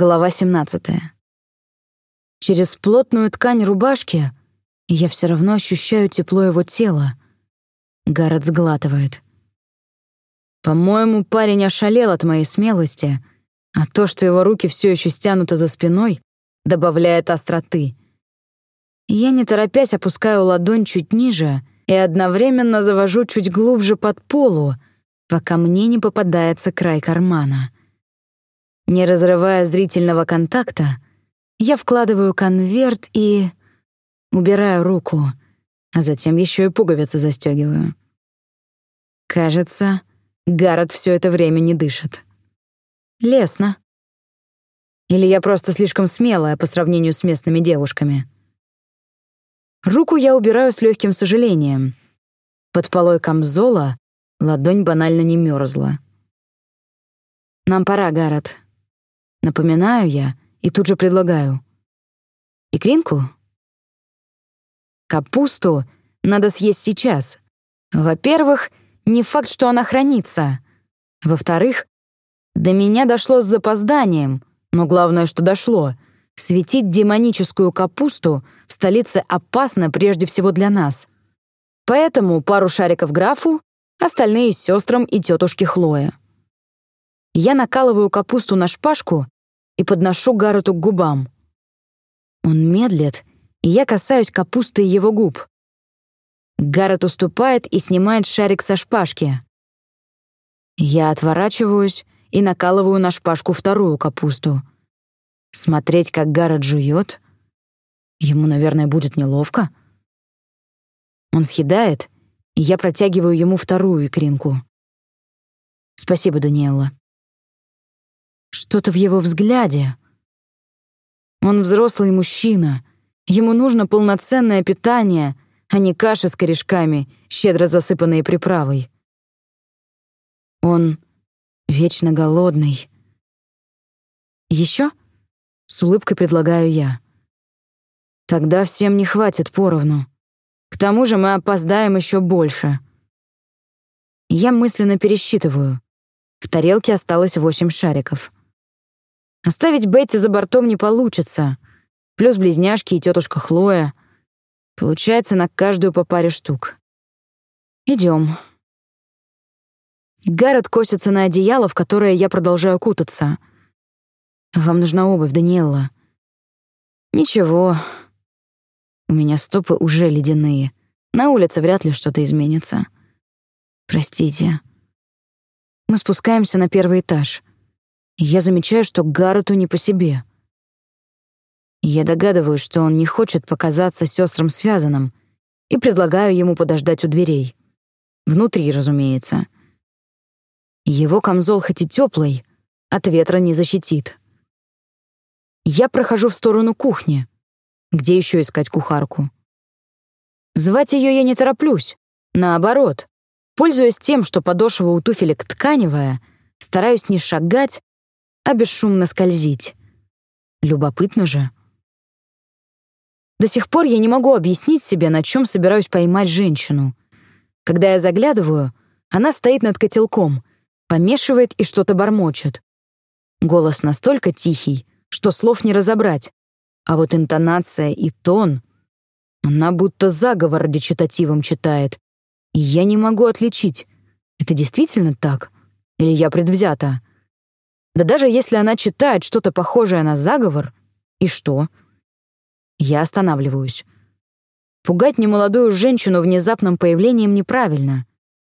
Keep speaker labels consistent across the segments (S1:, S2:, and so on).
S1: Глава 17. Через плотную ткань рубашки я все равно ощущаю тепло его тела. Гаррет сглатывает. По-моему, парень ошалел от моей смелости, а то, что его руки все еще стянуты за спиной, добавляет остроты. Я, не торопясь, опускаю ладонь чуть ниже и одновременно завожу чуть глубже под полу, пока мне не попадается край кармана. Не разрывая зрительного контакта, я вкладываю конверт и... убираю руку, а затем еще и пуговицы застегиваю. Кажется, Гаррет все это время не дышит. Лесно. Или я просто слишком смелая по сравнению с местными девушками. Руку я убираю с легким сожалением. Под полой камзола ладонь банально не мерзла. «Нам пора, Гаррет», Напоминаю я и тут же предлагаю. Икринку? Капусту надо съесть сейчас. Во-первых, не факт, что она хранится. Во-вторых, до меня дошло с запозданием, но главное, что дошло. Светить демоническую капусту в столице опасно прежде всего для нас. Поэтому пару шариков графу, остальные — сестрам и тетушке Хлое. Я накалываю капусту на шпажку и подношу Гаррету к губам. Он медлит, и я касаюсь капусты его губ. Гаррет уступает и снимает шарик со шпажки. Я отворачиваюсь и накалываю на шпажку вторую капусту. Смотреть, как Гаррет жует, ему, наверное, будет неловко. Он съедает, и я протягиваю ему вторую икринку. Спасибо, Даниэла. Что-то в его взгляде. Он взрослый мужчина. Ему нужно полноценное питание, а не каша с корешками, щедро засыпанные приправой. Он вечно голодный. Еще? С улыбкой предлагаю я. Тогда всем не хватит поровну. К тому же мы опоздаем еще больше. Я мысленно пересчитываю. В тарелке осталось восемь шариков. Оставить Бетти за бортом не получится. Плюс близняшки и тетушка Хлоя. Получается на каждую по паре штук. Идем. Гаррет косится на одеяло, в которое я продолжаю кутаться. «Вам нужна обувь, Даниэлла». «Ничего. У меня стопы уже ледяные. На улице вряд ли что-то изменится. Простите». Мы спускаемся на первый этаж я замечаю, что Гаррету не по себе. Я догадываюсь, что он не хочет показаться сестрам связанным, и предлагаю ему подождать у дверей. Внутри, разумеется. Его камзол хоть и теплый, от ветра не защитит. Я прохожу в сторону кухни. Где еще искать кухарку? Звать ее я не тороплюсь. Наоборот, пользуясь тем, что подошва у туфелек тканевая, стараюсь не шагать, а бесшумно скользить. Любопытно же. До сих пор я не могу объяснить себе, на чем собираюсь поймать женщину. Когда я заглядываю, она стоит над котелком, помешивает и что-то бормочет. Голос настолько тихий, что слов не разобрать, а вот интонация и тон... Она будто заговор речитативом читает, и я не могу отличить, это действительно так или я предвзята. Да даже если она читает что-то похожее на заговор, и что? Я останавливаюсь. Пугать немолодую женщину внезапным появлением неправильно.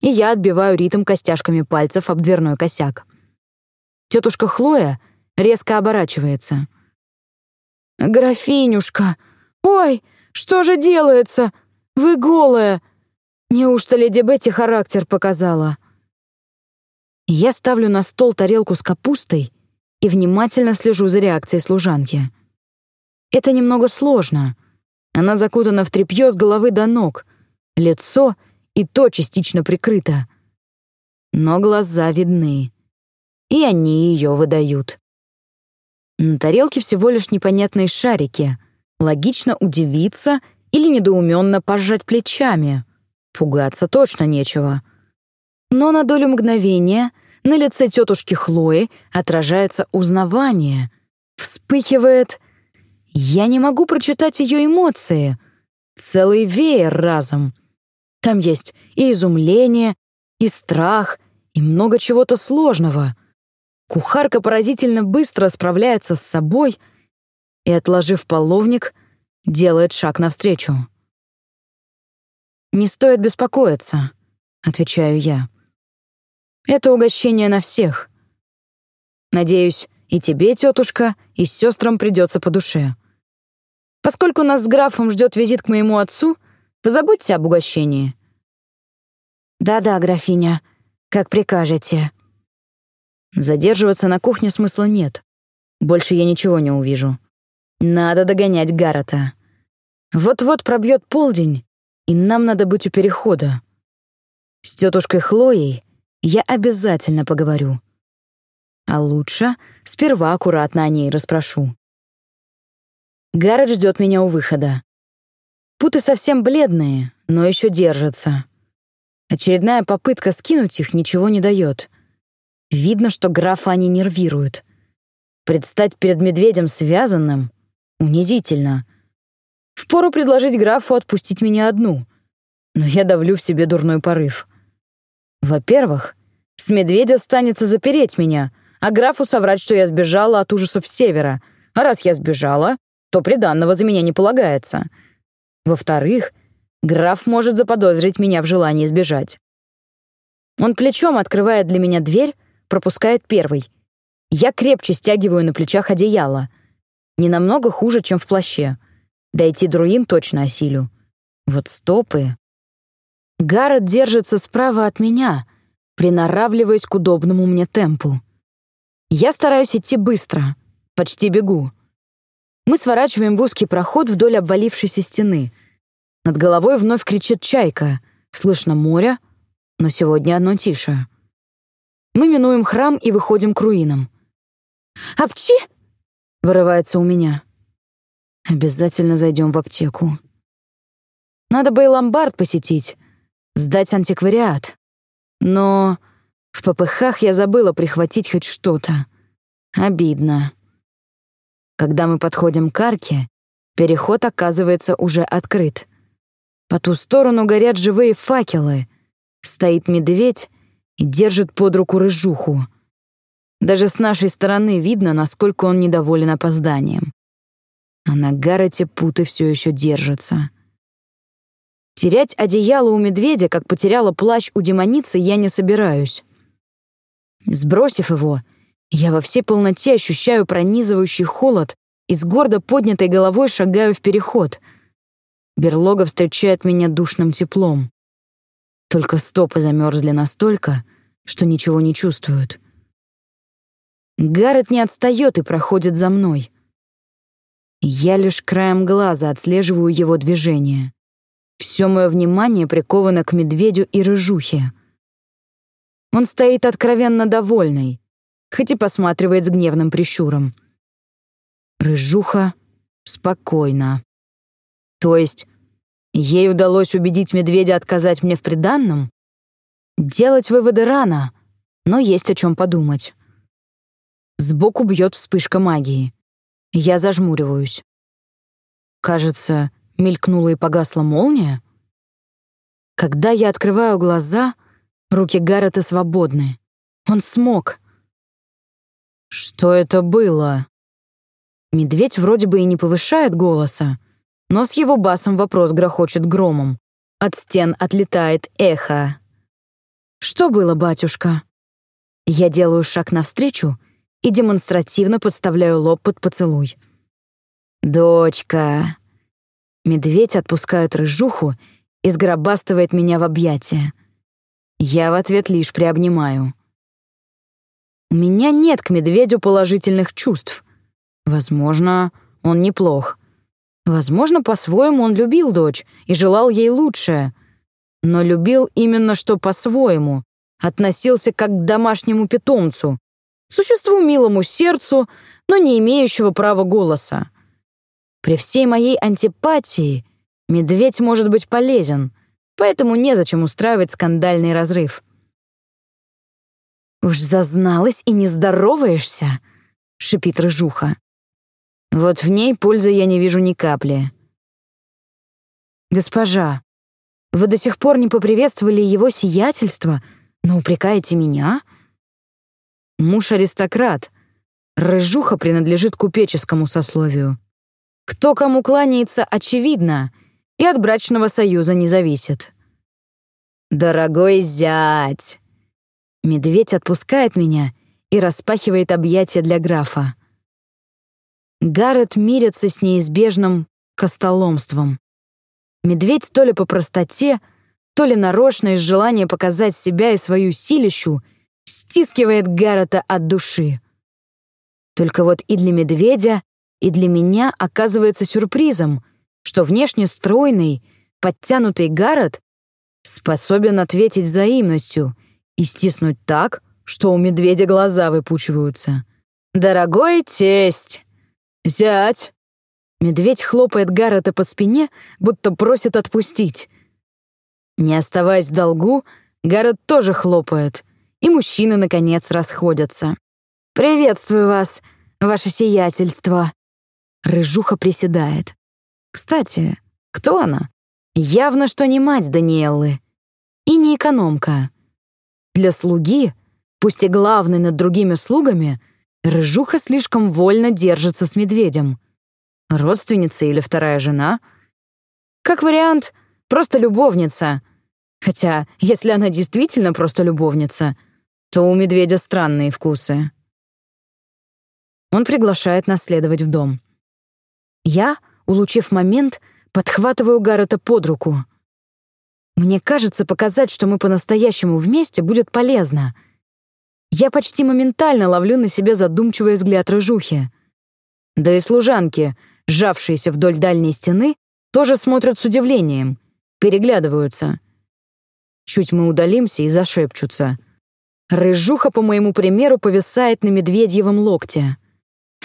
S1: И я отбиваю ритм костяшками пальцев об дверной косяк. Тетушка Хлоя резко оборачивается. «Графинюшка! Ой, что же делается? Вы голая! Неужто леди Бетти характер показала?» Я ставлю на стол тарелку с капустой и внимательно слежу за реакцией служанки. Это немного сложно. Она закутана в тряпье с головы до ног, лицо и то частично прикрыто. Но глаза видны, и они ее выдают. На тарелке всего лишь непонятные шарики. Логично удивиться или недоуменно пожать плечами. Пугаться точно нечего. Но на долю мгновения на лице тетушки Хлои отражается узнавание, вспыхивает. Я не могу прочитать ее эмоции. Целый веер разом. Там есть и изумление, и страх, и много чего-то сложного. Кухарка поразительно быстро справляется с собой и, отложив половник, делает шаг навстречу. «Не стоит беспокоиться», — отвечаю я. «Это угощение на всех. Надеюсь, и тебе, тетушка, и сестрам придется по душе. Поскольку нас с графом ждет визит к моему отцу, позабудьте об угощении». «Да-да, графиня, как прикажете». Задерживаться на кухне смысла нет. Больше я ничего не увижу. Надо догонять Гаррета. Вот-вот пробьет полдень, и нам надо быть у перехода. С тетушкой Хлоей я обязательно поговорю. А лучше сперва аккуратно о ней расспрошу. Гаррет ждет меня у выхода. Путы совсем бледные, но еще держатся. Очередная попытка скинуть их ничего не дает. Видно, что графа они нервируют. Предстать перед медведем связанным — унизительно. Впору предложить графу отпустить меня одну. Но я давлю в себе дурной порыв. Во-первых, с медведя станется запереть меня, а графу соврать, что я сбежала от ужасов севера. А раз я сбежала, то приданного за меня не полагается. Во-вторых, граф может заподозрить меня в желании сбежать. Он плечом открывает для меня дверь, пропускает первый. Я крепче стягиваю на плечах одеяло. Не намного хуже, чем в плаще. Дойти друин точно осилю. Вот стопы. Гаррет держится справа от меня, приноравливаясь к удобному мне темпу. Я стараюсь идти быстро, почти бегу. Мы сворачиваем в узкий проход вдоль обвалившейся стены. Над головой вновь кричит чайка. Слышно море, но сегодня оно тише. Мы минуем храм и выходим к руинам. «Апчи!» — вырывается у меня. Обязательно зайдем в аптеку. Надо бы и ломбард посетить, сдать антиквариат. Но в попыхах я забыла прихватить хоть что-то. Обидно. Когда мы подходим к арке, переход оказывается уже открыт. По ту сторону горят живые факелы. Стоит медведь и держит под руку рыжуху. Даже с нашей стороны видно, насколько он недоволен опозданием. А на Гаррете путы все еще держатся. Терять одеяло у медведя, как потеряла плащ у демоницы, я не собираюсь. Сбросив его, я во всей полноте ощущаю пронизывающий холод и с гордо поднятой головой шагаю в переход. Берлога встречает меня душным теплом. Только стопы замерзли настолько, что ничего не чувствуют. Гаррет не отстает и проходит за мной. Я лишь краем глаза отслеживаю его движение. Все мое внимание приковано к медведю и рыжухе. Он стоит откровенно довольный, хоть и посматривает с гневным прищуром. Рыжуха спокойно. То есть Ей удалось убедить медведя отказать мне в приданном? Делать выводы рано, но есть о чем подумать. Сбоку бьет вспышка магии. Я зажмуриваюсь. Кажется, мелькнула и погасла молния. Когда я открываю глаза, руки Гаррета свободны. Он смог. Что это было? Медведь вроде бы и не повышает голоса, но с его басом вопрос грохочет громом. От стен отлетает эхо. «Что было, батюшка?» Я делаю шаг навстречу и демонстративно подставляю лоб под поцелуй. «Дочка!» Медведь отпускает рыжуху и сгробастывает меня в объятия. Я в ответ лишь приобнимаю. У меня нет к медведю положительных чувств. Возможно, он неплох. Возможно, по-своему он любил дочь и желал ей лучшее. Но любил именно что по-своему, относился как к домашнему питомцу, существу милому сердцу, но не имеющего права голоса. При всей моей антипатии медведь может быть полезен, поэтому незачем устраивать скандальный разрыв. «Уж зазналась и не здороваешься», — шипит рыжуха. Вот в ней пользы я не вижу ни капли. «Госпожа, вы до сих пор не поприветствовали его сиятельство, но упрекаете меня?» «Муж аристократ. Рыжуха принадлежит купеческому сословию. Кто кому кланяется, очевидно, и от брачного союза не зависит». «Дорогой зять!» Медведь отпускает меня и распахивает объятия для графа. Гаррет мирится с неизбежным костоломством. Медведь то ли по простоте, то ли нарочно из желания показать себя и свою силищу стискивает Гаррета от души. Только вот и для медведя, и для меня оказывается сюрпризом, что внешне стройный, подтянутый Гаррет способен ответить взаимностью и стиснуть так, что у медведя глаза выпучиваются. «Дорогой тесть! Зять!» Медведь хлопает Гаррета по спине, будто просит отпустить. Не оставаясь в долгу, Гаррет тоже хлопает, и мужчины, наконец, расходятся. «Приветствую вас, ваше сиятельство!» Рыжуха приседает. «Кстати, кто она?» Явно, что не мать Даниэллы. И не экономка. Для слуги, пусть и главной над другими слугами, Рыжуха слишком вольно держится с медведем — Родственница или вторая жена? Как вариант, просто любовница. Хотя, если она действительно просто любовница, то у медведя странные вкусы. Он приглашает нас следовать в дом. Я, улучив момент, подхватываю Гаррета под руку. Мне кажется, показать, что мы по-настоящему вместе, будет полезно. Я почти моментально ловлю на себе задумчивый взгляд рыжухи. Да и служанки — сжавшиеся вдоль дальней стены, тоже смотрят с удивлением, переглядываются. Чуть мы удалимся и зашепчутся. Рыжуха, по моему примеру, повисает на медведьевом локте.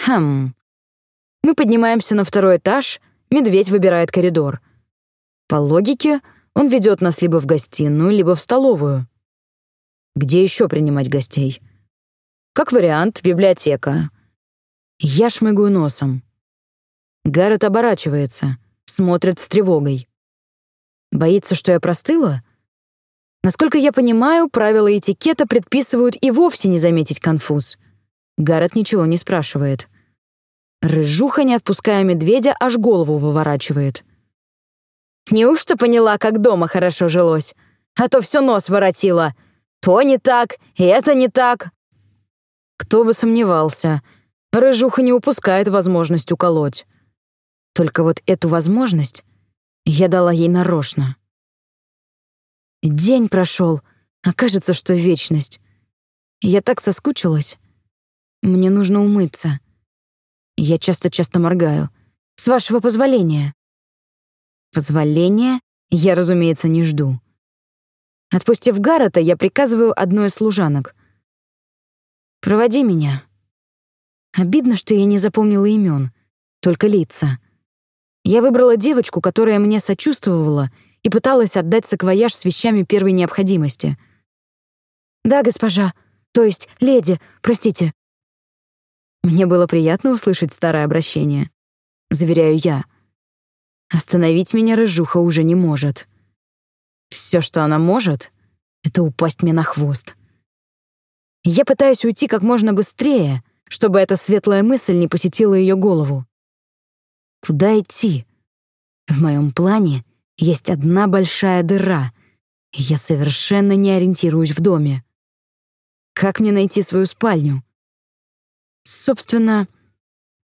S1: Хм. Мы поднимаемся на второй этаж, медведь выбирает коридор. По логике, он ведет нас либо в гостиную, либо в столовую. Где еще принимать гостей? Как вариант, библиотека. Я шмыгаю носом. Гаррет оборачивается, смотрит с тревогой. Боится, что я простыла? Насколько я понимаю, правила этикета предписывают и вовсе не заметить конфуз. Гаррет ничего не спрашивает. Рыжуха, не отпуская медведя, аж голову выворачивает. Неужто поняла, как дома хорошо жилось? А то все нос воротила. То не так, это не так. Кто бы сомневался. Рыжуха не упускает возможность уколоть. Только вот эту возможность я дала ей нарочно. День прошел, а кажется, что вечность. Я так соскучилась. Мне нужно умыться. Я часто-часто моргаю. С вашего позволения. Позволения я, разумеется, не жду. Отпустив Гаррета, я приказываю одной из служанок. «Проводи меня». Обидно, что я не запомнила имен, только лица. Я выбрала девочку, которая мне сочувствовала и пыталась отдать саквояж с вещами первой необходимости. «Да, госпожа. То есть, леди, простите». Мне было приятно услышать старое обращение. Заверяю я. Остановить меня рыжуха уже не может. Все, что она может, — это упасть мне на хвост. Я пытаюсь уйти как можно быстрее, чтобы эта светлая мысль не посетила ее голову. Куда идти? В моем плане есть одна большая дыра, и я совершенно не ориентируюсь в доме. Как мне найти свою спальню? Собственно,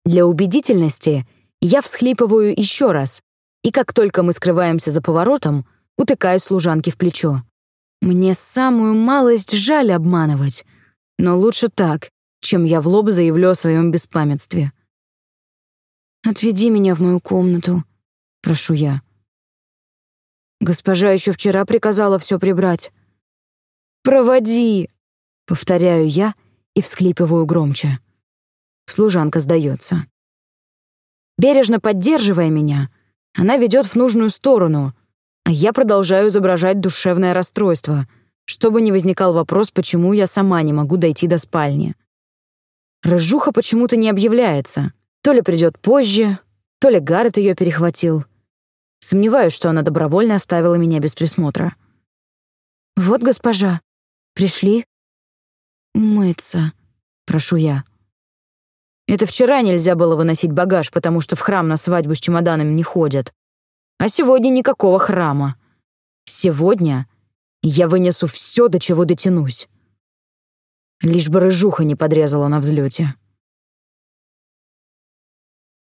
S1: для убедительности я всхлипываю еще раз, и как только мы скрываемся за поворотом, утыкаю служанки в плечо. Мне самую малость жаль обманывать, но лучше так, чем я в лоб заявлю о своем беспамятстве. «Отведи меня в мою комнату», — прошу я. Госпожа еще вчера приказала все прибрать. «Проводи!» — повторяю я и всхлипываю громче. Служанка сдается. Бережно поддерживая меня, она ведет в нужную сторону, а я продолжаю изображать душевное расстройство, чтобы не возникал вопрос, почему я сама не могу дойти до спальни. Рыжуха почему-то не объявляется, То ли придет позже, то ли Гаррет ее перехватил. Сомневаюсь, что она добровольно оставила меня без присмотра. «Вот, госпожа, пришли?» «Умыться», — прошу я. Это вчера нельзя было выносить багаж, потому что в храм на свадьбу с чемоданами не ходят. А сегодня никакого храма. Сегодня я вынесу все, до чего дотянусь. Лишь бы рыжуха не подрезала на взлете.